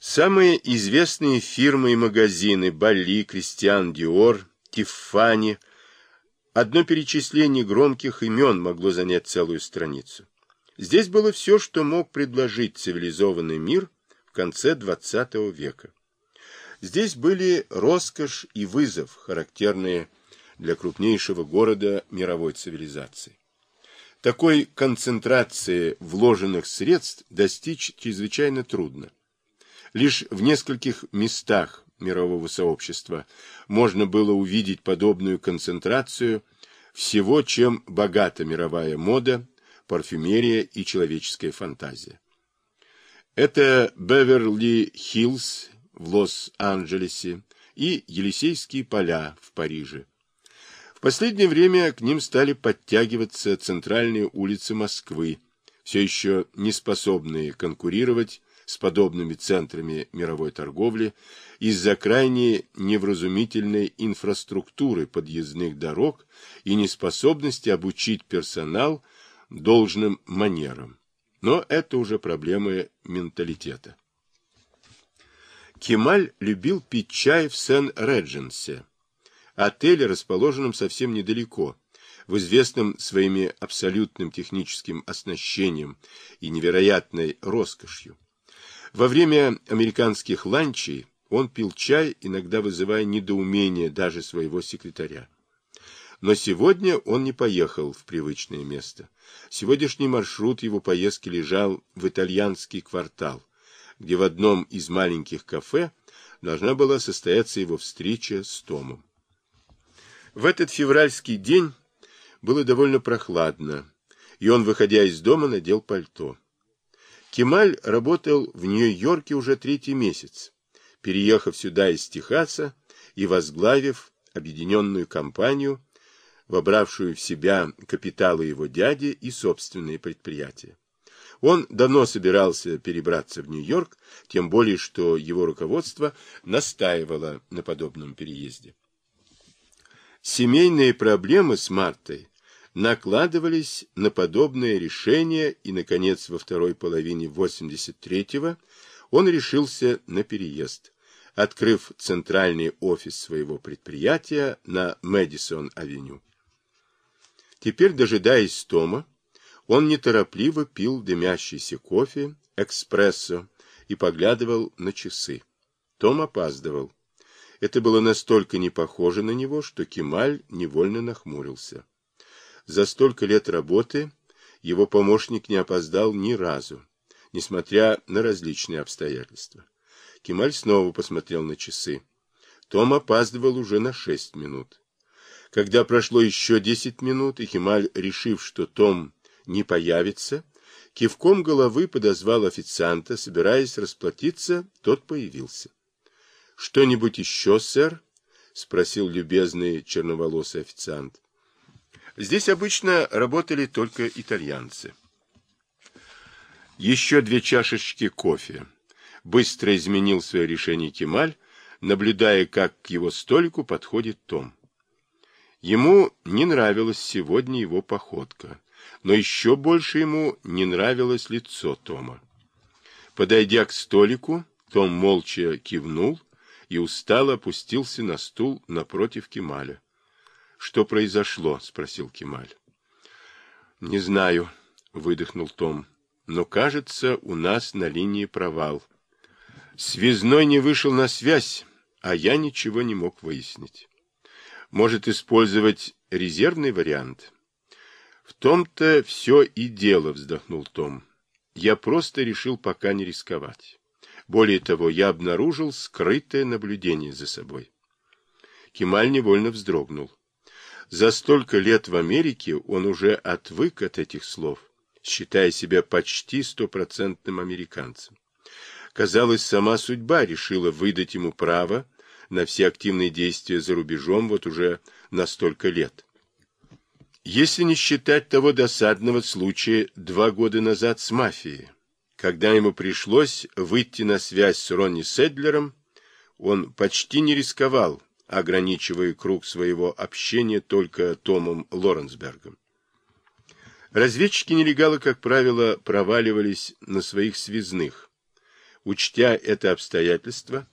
Самые известные фирмы и магазины Бали, Кристиан Диор, Тиффани. Одно перечисление громких имен могло занять целую страницу. Здесь было все, что мог предложить цивилизованный мир в конце XX века. Здесь были роскошь и вызов, характерные для крупнейшего города мировой цивилизации. Такой концентрации вложенных средств достичь чрезвычайно трудно. Лишь в нескольких местах мирового сообщества можно было увидеть подобную концентрацию всего, чем богата мировая мода, парфюмерия и человеческая фантазия. Это Беверли-Хиллз в Лос-Анджелесе и Елисейские поля в Париже. В последнее время к ним стали подтягиваться центральные улицы Москвы, все еще не способные конкурировать с подобными центрами мировой торговли из-за крайне невразумительной инфраструктуры подъездных дорог и неспособности обучить персонал должным манерам. Но это уже проблемы менталитета. Кемаль любил пить чай в Сен-Редженсе, отеле, расположенном совсем недалеко, в известном своими абсолютным техническим оснащением и невероятной роскошью. Во время американских ланчей он пил чай, иногда вызывая недоумение даже своего секретаря. Но сегодня он не поехал в привычное место. Сегодняшний маршрут его поездки лежал в итальянский квартал, где в одном из маленьких кафе должна была состояться его встреча с Томом. В этот февральский день было довольно прохладно, и он, выходя из дома, надел пальто. Кемаль работал в Нью-Йорке уже третий месяц, переехав сюда из Техаса и возглавив объединенную компанию, вобравшую в себя капиталы его дяди и собственные предприятия. Он давно собирался перебраться в Нью-Йорк, тем более, что его руководство настаивало на подобном переезде. Семейные проблемы с Мартой накладывались на подобное решение, и, наконец, во второй половине 83-го он решился на переезд, открыв центральный офис своего предприятия на Мэдисон-авеню. Теперь, дожидаясь Тома, он неторопливо пил дымящийся кофе, экспрессо, и поглядывал на часы. Том опаздывал. Это было настолько не похоже на него, что Кемаль невольно нахмурился. За столько лет работы его помощник не опоздал ни разу, несмотря на различные обстоятельства. Кемаль снова посмотрел на часы. Том опаздывал уже на шесть минут. Когда прошло еще десять минут, и Кемаль, решив, что Том не появится, кивком головы подозвал официанта, собираясь расплатиться, тот появился. — Что-нибудь еще, сэр? — спросил любезный черноволосый официант. Здесь обычно работали только итальянцы. Еще две чашечки кофе. Быстро изменил свое решение Кемаль, наблюдая, как к его столику подходит Том. Ему не нравилась сегодня его походка, но еще больше ему не нравилось лицо Тома. Подойдя к столику, Том молча кивнул и устало опустился на стул напротив Кемаля. Что произошло? спросил Кемаль. Не знаю, выдохнул Том. Но, кажется, у нас на линии провал. Связной не вышел на связь, а я ничего не мог выяснить. Может использовать резервный вариант? В том-то все и дело, вздохнул Том. Я просто решил пока не рисковать. Более того, я обнаружил скрытое наблюдение за собой. Кемаль невольно вздрогнул. За столько лет в Америке он уже отвык от этих слов, считая себя почти стопроцентным американцем. Казалось, сама судьба решила выдать ему право на все активные действия за рубежом вот уже на столько лет. Если не считать того досадного случая два года назад с мафией, когда ему пришлось выйти на связь с Ронни Седлером, он почти не рисковал, ограничивая круг своего общения только Томом Лоренсбергом. Разведчики-нелегалы, как правило, проваливались на своих связных, Учтя это обстоятельство,